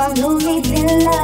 place like the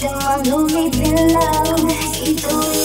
Te mando mi pillow y tú